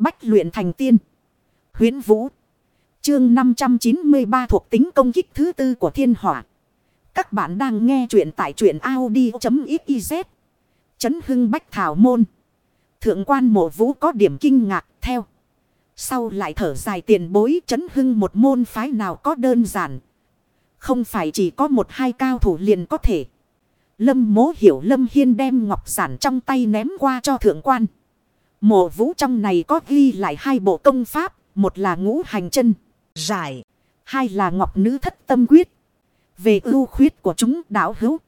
Bách luyện thành tiên. Huyến Vũ. Chương 593 thuộc tính công kích thứ tư của thiên hỏa. Các bạn đang nghe truyện tại truyện Audi.xyz. Chấn hưng bách thảo môn. Thượng quan mộ vũ có điểm kinh ngạc theo. Sau lại thở dài tiền bối chấn hưng một môn phái nào có đơn giản. Không phải chỉ có một hai cao thủ liền có thể. Lâm mố hiểu Lâm Hiên đem ngọc giản trong tay ném qua cho thượng quan. Mộ vũ trong này có ghi lại hai bộ công pháp. Một là ngũ hành chân, giải. Hai là ngọc nữ thất tâm quyết. Về ưu khuyết của chúng đảo hữu.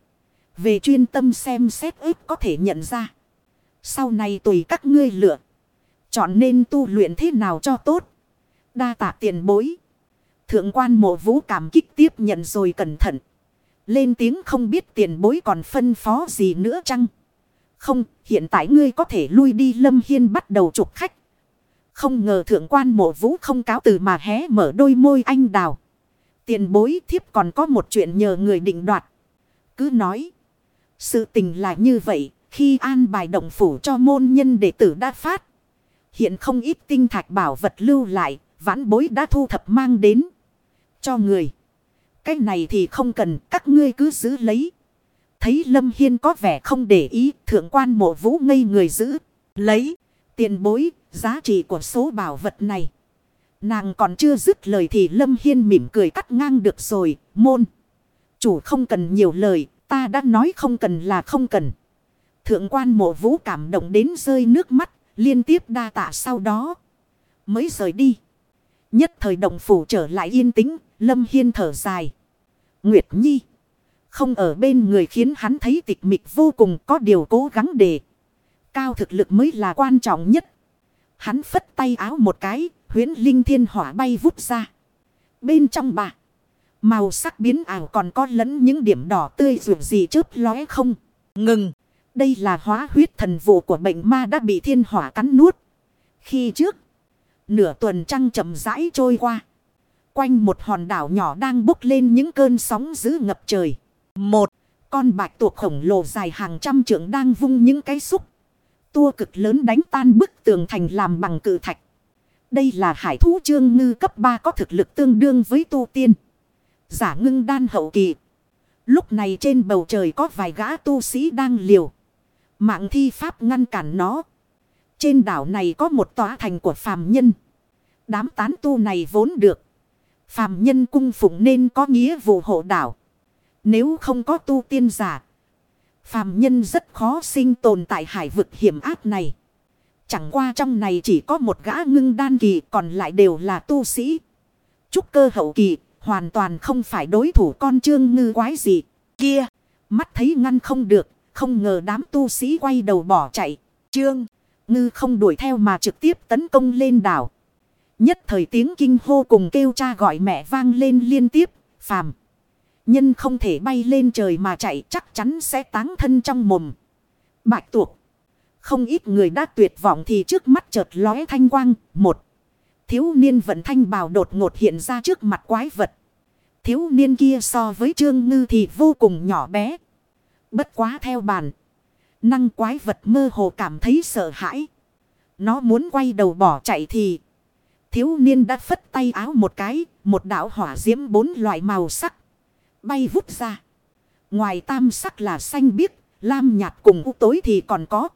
Về chuyên tâm xem xét ít có thể nhận ra. Sau này tùy các ngươi lựa. Chọn nên tu luyện thế nào cho tốt. Đa tạ tiền bối. Thượng quan mộ vũ cảm kích tiếp nhận rồi cẩn thận. Lên tiếng không biết tiền bối còn phân phó gì nữa chăng? Không, hiện tại ngươi có thể lui đi Lâm Hiên bắt đầu trục khách. Không ngờ thượng quan mộ vũ không cáo từ mà hé mở đôi môi anh đào. Tiền bối thiếp còn có một chuyện nhờ người định đoạt. Cứ nói. Sự tình là như vậy. Khi an bài động phủ cho môn nhân đệ tử đã phát. Hiện không ít tinh thạch bảo vật lưu lại. Vãn bối đã thu thập mang đến. Cho người. Cái này thì không cần. Các ngươi cứ giữ lấy. Thấy Lâm Hiên có vẻ không để ý. Thượng quan mộ vũ ngây người giữ. Lấy. Tiền bối. Giá trị của số bảo vật này. Nàng còn chưa dứt lời thì Lâm Hiên mỉm cười cắt ngang được rồi, môn. Chủ không cần nhiều lời, ta đã nói không cần là không cần. Thượng quan mộ vũ cảm động đến rơi nước mắt, liên tiếp đa tạ sau đó. Mới rời đi. Nhất thời động phủ trở lại yên tĩnh, Lâm Hiên thở dài. Nguyệt Nhi. Không ở bên người khiến hắn thấy tịch mịch vô cùng có điều cố gắng để. Cao thực lực mới là quan trọng nhất. Hắn phất tay áo một cái, huyến linh thiên hỏa bay vút ra. Bên trong bà. Màu sắc biến ảo còn có lẫn những điểm đỏ tươi dù gì chớp lóe không. Ngừng. Đây là hóa huyết thần vụ của bệnh ma đã bị thiên hỏa cắn nuốt. Khi trước. Nửa tuần trăng chậm rãi trôi qua. Quanh một hòn đảo nhỏ đang bốc lên những cơn sóng dữ ngập trời. Một. Con bạch tuộc khổng lồ dài hàng trăm trượng đang vung những cái xúc. Tua cực lớn đánh tan bức tường thành làm bằng cự thạch. Đây là hải thú trương ngư cấp 3 có thực lực tương đương với tu tiên. Giả ngưng đan hậu kỳ. Lúc này trên bầu trời có vài gã tu sĩ đang liều. Mạng thi pháp ngăn cản nó. Trên đảo này có một tòa thành của phàm nhân. Đám tán tu này vốn được. Phàm nhân cung phụng nên có nghĩa vụ hộ đảo. Nếu không có tu tiên giả. Phàm nhân rất khó sinh tồn tại hải vực hiểm áp này. Chẳng qua trong này chỉ có một gã ngưng đan kỳ còn lại đều là tu sĩ. Trúc cơ hậu kỳ hoàn toàn không phải đối thủ con trương ngư quái gì. Kia, mắt thấy ngăn không được, không ngờ đám tu sĩ quay đầu bỏ chạy. Trương, ngư không đuổi theo mà trực tiếp tấn công lên đảo. Nhất thời tiếng kinh hô cùng kêu cha gọi mẹ vang lên liên tiếp, phàm. Nhân không thể bay lên trời mà chạy chắc chắn sẽ táng thân trong mồm. Bạch tuộc. Không ít người đã tuyệt vọng thì trước mắt chợt lóe thanh quang. Một. Thiếu niên vận thanh bào đột ngột hiện ra trước mặt quái vật. Thiếu niên kia so với trương ngư thì vô cùng nhỏ bé. Bất quá theo bàn. Năng quái vật mơ hồ cảm thấy sợ hãi. Nó muốn quay đầu bỏ chạy thì. Thiếu niên đã phất tay áo một cái. Một đảo hỏa diễm bốn loại màu sắc. Bay vút ra. Ngoài tam sắc là xanh biếc. Lam nhạt cùng u tối thì còn có.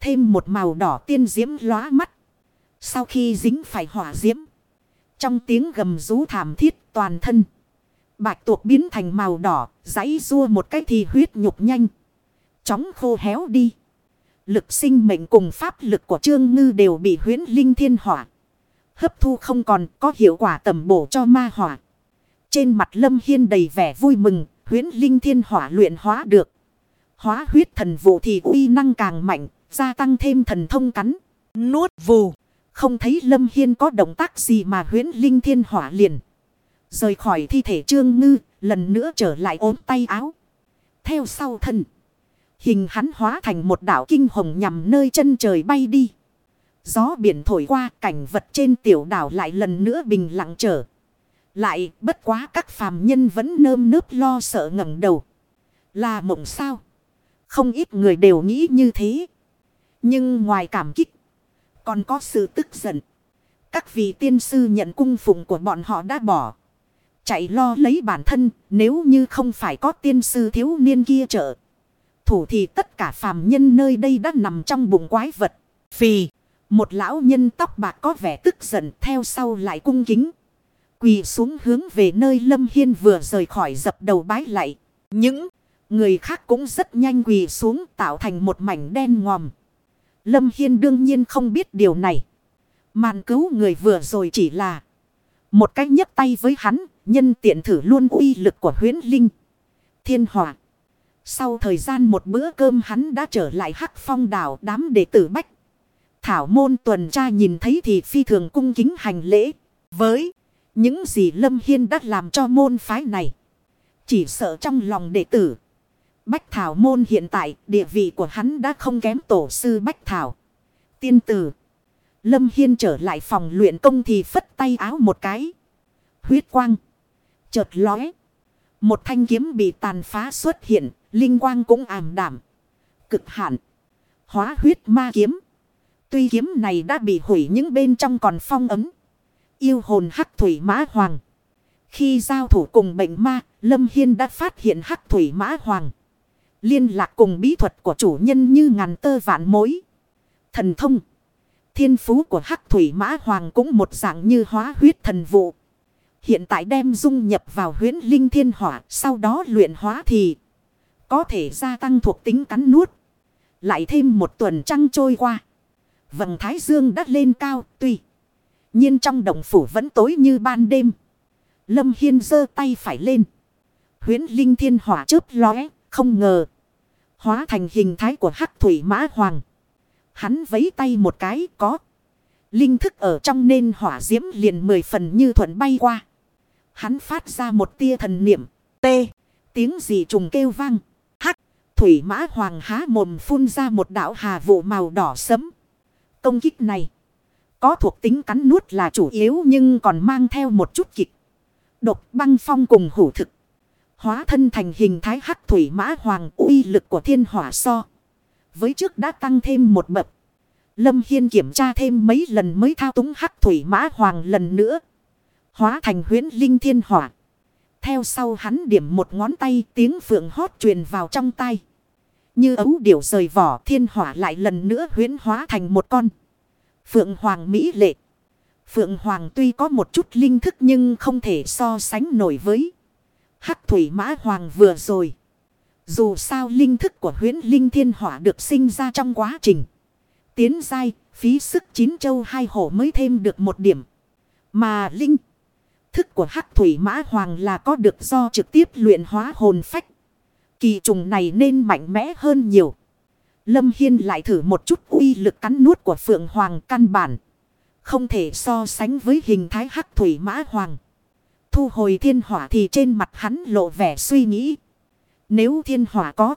Thêm một màu đỏ tiên diễm lóa mắt. Sau khi dính phải hỏa diễm. Trong tiếng gầm rú thảm thiết toàn thân. Bạch tuộc biến thành màu đỏ. Giấy rua một cái thì huyết nhục nhanh. Chóng khô héo đi. Lực sinh mệnh cùng pháp lực của trương ngư đều bị huyến linh thiên hỏa. Hấp thu không còn có hiệu quả tầm bổ cho ma hỏa. Trên mặt lâm hiên đầy vẻ vui mừng. Huyến linh thiên hỏa luyện hóa được. Hóa huyết thần vụ thì uy năng càng mạnh. Gia tăng thêm thần thông cắn. Nuốt vù. Không thấy Lâm Hiên có động tác gì mà huyến linh thiên hỏa liền. Rời khỏi thi thể trương ngư. Lần nữa trở lại ốm tay áo. Theo sau thân. Hình hắn hóa thành một đảo kinh hồng nhằm nơi chân trời bay đi. Gió biển thổi qua, cảnh vật trên tiểu đảo lại lần nữa bình lặng trở. Lại, bất quá các phàm nhân vẫn nơm nớp lo sợ ngẩng đầu. Là mộng sao? Không ít người đều nghĩ như thế. Nhưng ngoài cảm kích. Còn có sự tức giận. Các vị tiên sư nhận cung phụng của bọn họ đã bỏ. Chạy lo lấy bản thân. Nếu như không phải có tiên sư thiếu niên kia trợ. Thủ thì tất cả phàm nhân nơi đây đã nằm trong bụng quái vật. Phì. Một lão nhân tóc bạc có vẻ tức giận, theo sau lại cung kính. Quỳ xuống hướng về nơi Lâm Hiên vừa rời khỏi dập đầu bái lại. Những người khác cũng rất nhanh quỳ xuống tạo thành một mảnh đen ngòm. Lâm Hiên đương nhiên không biết điều này. Màn cứu người vừa rồi chỉ là một cách nhấc tay với hắn, nhân tiện thử luôn uy lực của huyến linh. Thiên hỏa. Sau thời gian một bữa cơm hắn đã trở lại hắc phong đảo đám đệ tử bách. Thảo môn tuần tra nhìn thấy thì phi thường cung kính hành lễ. Với những gì Lâm Hiên đã làm cho môn phái này. Chỉ sợ trong lòng đệ tử. Bách Thảo môn hiện tại, địa vị của hắn đã không kém tổ sư Bách Thảo. Tiên tử. Lâm Hiên trở lại phòng luyện công thì phất tay áo một cái. Huyết quang. Chợt lóe. Một thanh kiếm bị tàn phá xuất hiện. Linh quang cũng ảm đảm. Cực hạn. Hóa huyết ma kiếm. Tuy kiếm này đã bị hủy những bên trong còn phong ấm. Yêu hồn hắc thủy mã hoàng. Khi giao thủ cùng bệnh ma, Lâm Hiên đã phát hiện hắc thủy mã hoàng. Liên lạc cùng bí thuật của chủ nhân như ngàn tơ vạn mối. Thần thông. Thiên phú của hắc thủy mã hoàng cũng một dạng như hóa huyết thần vụ. Hiện tại đem dung nhập vào huyến linh thiên hỏa, sau đó luyện hóa thì có thể gia tăng thuộc tính cắn nuốt. Lại thêm một tuần trăng trôi qua. Vầng thái dương đã lên cao, tuy nhiên trong đồng phủ vẫn tối như ban đêm. Lâm Hiên giơ tay phải lên. Huyến linh thiên hỏa chớp lóe, không ngờ. Hóa thành hình thái của hắc thủy mã hoàng. Hắn vấy tay một cái có. Linh thức ở trong nên hỏa diễm liền mười phần như thuận bay qua. Hắn phát ra một tia thần niệm. T. Tiếng gì trùng kêu vang. Hắc. Thủy mã hoàng há mồm phun ra một đạo hà vụ màu đỏ sấm. Công kích này. Có thuộc tính cắn nuốt là chủ yếu nhưng còn mang theo một chút kịch. Độc băng phong cùng hủ thực. Hóa thân thành hình thái hắc thủy mã hoàng uy lực của thiên hỏa so. Với trước đã tăng thêm một bậc. Lâm Hiên kiểm tra thêm mấy lần mới thao túng hắc thủy mã hoàng lần nữa. Hóa thành huyến linh thiên hỏa. Theo sau hắn điểm một ngón tay tiếng phượng hót truyền vào trong tay. Như ấu điểu rời vỏ thiên hỏa lại lần nữa huyến hóa thành một con. Phượng Hoàng Mỹ lệ. Phượng Hoàng tuy có một chút linh thức nhưng không thể so sánh nổi với Hắc Thủy Mã Hoàng vừa rồi. Dù sao linh thức của huyến linh thiên hỏa được sinh ra trong quá trình. Tiến dai, phí sức chín châu hai hổ mới thêm được một điểm. Mà linh thức của Hắc Thủy Mã Hoàng là có được do trực tiếp luyện hóa hồn phách. Kỳ trùng này nên mạnh mẽ hơn nhiều. Lâm Hiên lại thử một chút uy lực cắn nuốt của Phượng Hoàng căn bản. Không thể so sánh với hình thái hắc thủy mã hoàng. Thu hồi thiên hỏa thì trên mặt hắn lộ vẻ suy nghĩ. Nếu thiên hỏa có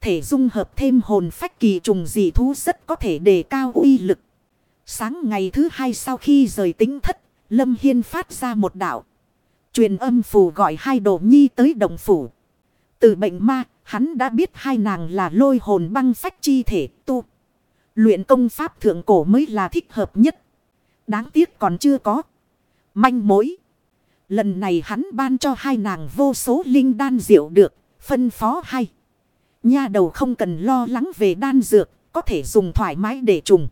thể dung hợp thêm hồn phách kỳ trùng dị thú rất có thể đề cao uy lực. Sáng ngày thứ hai sau khi rời tính thất, Lâm Hiên phát ra một đạo. Truyền âm phù gọi hai đồ nhi tới đồng phủ. Từ bệnh ma, hắn đã biết hai nàng là lôi hồn băng phách chi thể tu. Luyện công pháp thượng cổ mới là thích hợp nhất. Đáng tiếc còn chưa có. Manh mối. Lần này hắn ban cho hai nàng vô số linh đan diệu được. Phân phó hay. Nha đầu không cần lo lắng về đan dược. Có thể dùng thoải mái để trùng.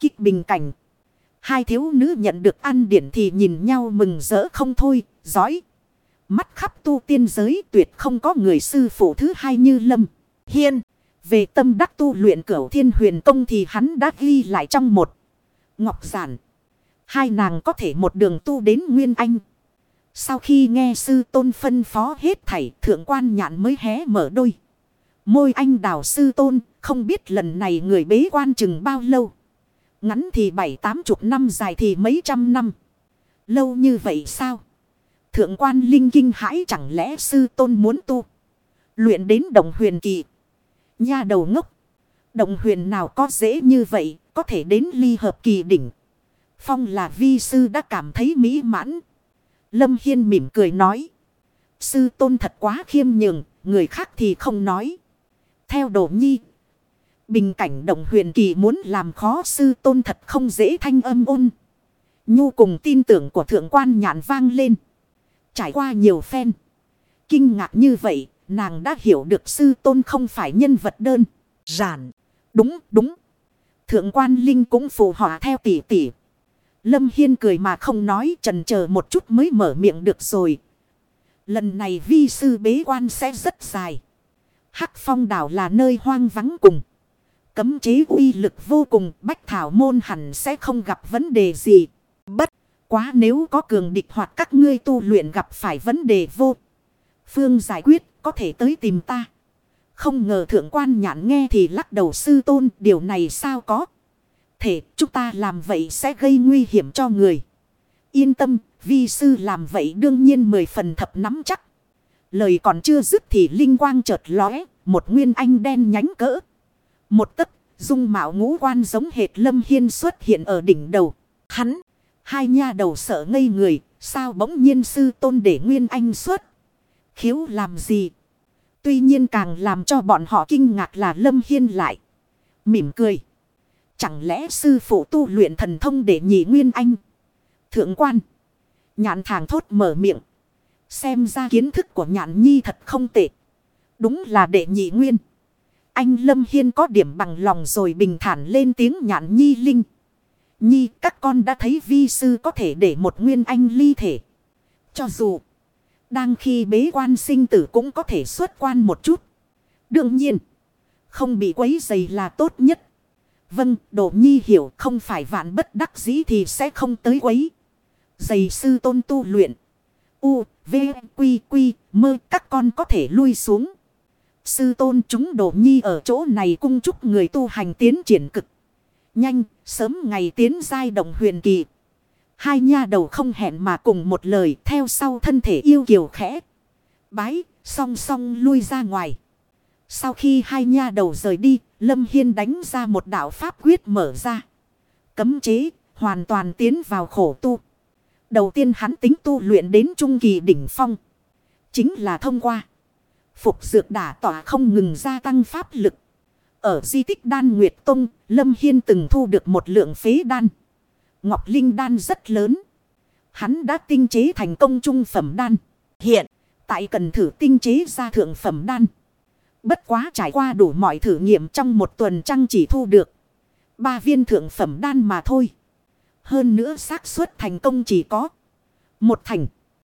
Kích bình cảnh. Hai thiếu nữ nhận được ăn điển thì nhìn nhau mừng rỡ không thôi. Giỏi. Mắt khắp tu tiên giới, tuyệt không có người sư phụ thứ hai như Lâm. Hiên. Về tâm đắc tu luyện cửu thiên huyền công thì hắn đã ghi lại trong một. Ngọc giản. Hai nàng có thể một đường tu đến Nguyên Anh. Sau khi nghe sư tôn phân phó hết thảy, thượng quan nhạn mới hé mở đôi. Môi anh đào sư tôn, không biết lần này người bế quan chừng bao lâu. Ngắn thì bảy tám chục năm, dài thì mấy trăm năm. Lâu như vậy sao? Thượng quan linh kinh hãi chẳng lẽ sư tôn muốn tu. Luyện đến đồng huyền kỳ. Nha đầu ngốc. Đồng huyền nào có dễ như vậy. Có thể đến ly hợp kỳ đỉnh. Phong là vi sư đã cảm thấy mỹ mãn. Lâm Hiên mỉm cười nói. Sư tôn thật quá khiêm nhường. Người khác thì không nói. Theo đồ nhi. Bình cảnh đồng huyền kỳ muốn làm khó sư tôn thật không dễ thanh âm ôn. Nhu cùng tin tưởng của thượng quan nhạn vang lên. Trải qua nhiều phen. Kinh ngạc như vậy, nàng đã hiểu được sư tôn không phải nhân vật đơn. Giản. Đúng, đúng. Thượng quan Linh cũng phù họa theo tỷ tỷ. Lâm Hiên cười mà không nói trần chờ một chút mới mở miệng được rồi. Lần này vi sư bế quan sẽ rất dài. Hắc phong đảo là nơi hoang vắng cùng. Cấm chế uy lực vô cùng bách thảo môn hẳn sẽ không gặp vấn đề gì. Bất quá nếu có cường địch hoặc các ngươi tu luyện gặp phải vấn đề vô. Phương giải quyết có thể tới tìm ta. Không ngờ thượng quan nhãn nghe thì lắc đầu sư tôn điều này sao có. Thể chúng ta làm vậy sẽ gây nguy hiểm cho người. Yên tâm, vi sư làm vậy đương nhiên mười phần thập nắm chắc. Lời còn chưa dứt thì linh quang chợt lóe, một nguyên anh đen nhánh cỡ. Một tấc, dung mạo ngũ quan giống hệt lâm hiên xuất hiện ở đỉnh đầu. Hắn, hai nha đầu sợ ngây người, sao bỗng nhiên sư tôn để nguyên anh xuất. Khiếu làm gì? Tuy nhiên càng làm cho bọn họ kinh ngạc là lâm hiên lại. Mỉm cười. Chẳng lẽ sư phụ tu luyện thần thông để nhị nguyên anh? Thượng quan. Nhạn thàng thốt mở miệng. Xem ra kiến thức của nhạn nhi thật không tệ. Đúng là đệ nhị nguyên. Anh Lâm Hiên có điểm bằng lòng rồi bình thản lên tiếng nhạn nhi linh. Nhi các con đã thấy vi sư có thể để một nguyên anh ly thể. Cho dù đang khi bế quan sinh tử cũng có thể xuất quan một chút. Đương nhiên không bị quấy dày là tốt nhất. Vâng, Đỗ Nhi hiểu không phải vạn bất đắc dĩ thì sẽ không tới quấy. Dày sư tôn tu luyện. U, V, Quy, Quy, mơ các con có thể lui xuống. Sư tôn chúng Đỗ Nhi ở chỗ này cung chúc người tu hành tiến triển cực. Nhanh, sớm ngày tiến giai động huyền kỳ. Hai nha đầu không hẹn mà cùng một lời theo sau thân thể yêu kiều khẽ. Bái, song song lui ra ngoài. Sau khi hai nha đầu rời đi, Lâm Hiên đánh ra một đạo pháp quyết mở ra. Cấm chế, hoàn toàn tiến vào khổ tu. Đầu tiên hắn tính tu luyện đến trung kỳ đỉnh phong. Chính là thông qua. Phục dược đả tỏa không ngừng gia tăng pháp lực. Ở di tích đan Nguyệt Tông, Lâm Hiên từng thu được một lượng phế đan. Ngọc Linh đan rất lớn. Hắn đã tinh chế thành công trung phẩm đan. Hiện, tại cần thử tinh chế ra thượng phẩm đan. Bất quá trải qua đủ mọi thử nghiệm trong một tuần trăng chỉ thu được. Ba viên thượng phẩm đan mà thôi. Hơn nữa xác suất thành công chỉ có một thành.